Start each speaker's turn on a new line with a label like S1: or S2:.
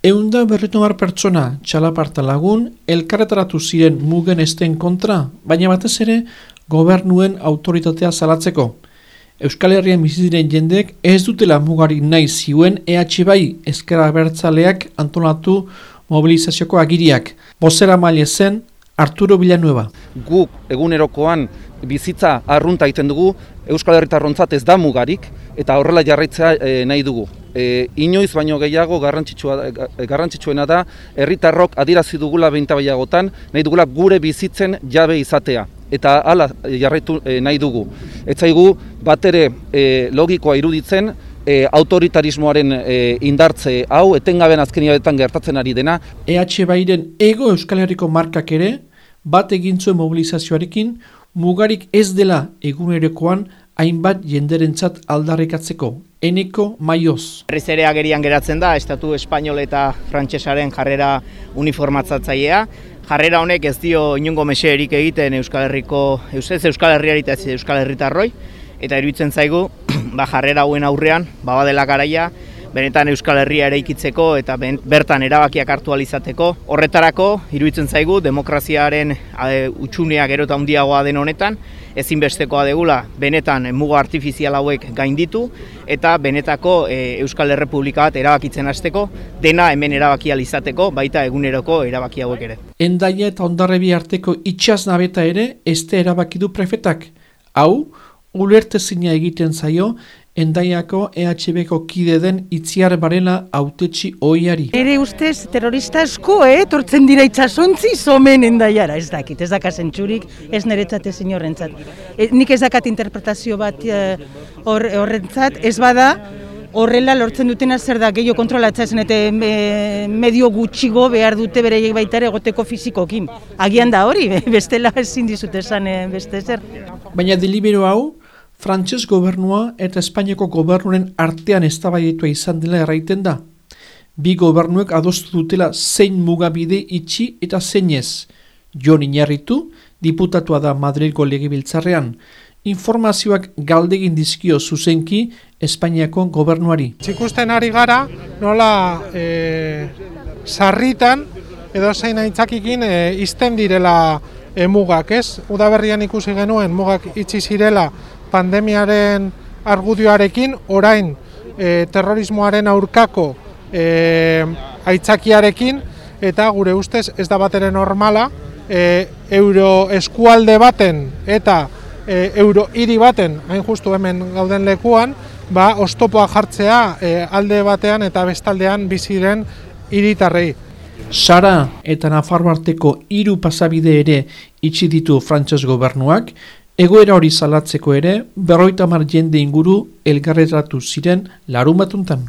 S1: Eunda berritumar pertsona txalaparta lagun elkarretaratu ziren mugen esten kontra, baina batez ere gobernuen autoritatea zalatzeko. Euskal Herrian biziziren jendek ez dutela mugari nahi ziuen EH bai eskera bertzaleak antolatu mobilizazioko agiriak. Bozera maile zen Arturo Villanueva.
S2: Guk egunerokoan bizitza arrunta egiten dugu, Euskal Herritarrontzat ez da mugarik, eta horrela jarraitzea e, nahi dugu. E, inoiz baino gehiago garrantzitsua, e, garrantzitsuena da, herritarrok adirazi dugula behinta baiagotan, nahi dugula gure bizitzen jabe izatea. Eta hala jarraitu e, nahi dugu. Ez zaigu bat ere e, logikoa iruditzen, e, autoritarismoaren e, indartze hau, etengaben azken betan gertatzen ari dena.
S1: EH Bairen ego Euskal Herriko markak ere, bat egin zuen mobilizazioarekin, mugarik ez dela egunerokoan hainbat jenderentzat aldarrikatzeko. Eneko maioz.
S3: Berriz ere agerian geratzen da, Estatu Espainol eta Frantsesaren jarrera uniformatzatzailea. Jarrera honek ez dio inungo meseerik egiten Euskal Herriko, Eusez Euskal Herriari eta Euskal Herritarroi, eta iruditzen zaigu, ba, jarrera hauen aurrean, babadela garaia, benetan Euskal Herria eraikitzeko eta bertan erabakiak hartu alizateko. Horretarako, iruditzen zaigu, demokraziaren utxunea gero eta handiagoa den honetan, ezinbestekoa degula benetan muga artifizial hauek gainditu eta benetako e, Euskal Herrepublika bat erabakitzen hasteko dena hemen erabaki izateko baita eguneroko erabaki hauek ere.
S1: Endaia eta ondarrebi arteko itxaz nabeta ere, este erabaki du prefetak. Hau, ulertezina egiten zaio, endaiako EHB-ko kide den itziar barela autetxi oiari.
S4: Ere ustez terrorista asko, eh? Tortzen dira itxasontzi zomen endaiara, ez dakit, ez dakas entzurik, ez niretzat ez inorrentzat. E, nik ez dakat interpretazio bat eh, horrentzat, ez bada, horrela lortzen dutena zer da gehiago kontrolatza zen eta medio gutxigo behar dute bere baita ere egoteko fizikokin. Agian da hori, bestela ezin dizut esan eh, beste zer.
S1: Baina delibero hau, Frantses gobernua eta Espainiako gobernuren artean eztabaidetua izan dela erraiten da. Bi gobernuek adostu dutela zein mugabide itxi eta zeinez. Jon Inarritu, diputatua da Madrilgo legibiltzarrean, informazioak galdegin dizkio zuzenki Espainiako gobernuari.
S5: Txikusten ari gara, nola e, sarritan edo zein aintzakikin e, izten direla e, mugak, ez? Udaberrian ikusi genuen mugak itxi zirela pandemiaren argudioarekin orain e, terrorismoaren aurkako e, aitzakiarekin eta gure ustez ez da batere normala e, euro eskualde baten eta e, euro hiri baten hain justu hemen gauden lekuan ba ostopoa jartzea e, alde batean eta bestaldean biziren hiritarrei.
S1: Sara eta Nafarroarteko hiru pasabide ere itxi ditu frantses gobernuak, Egoera hori salatzeko ere, berroita mar jende inguru elgarretratu ziren larumatuntan.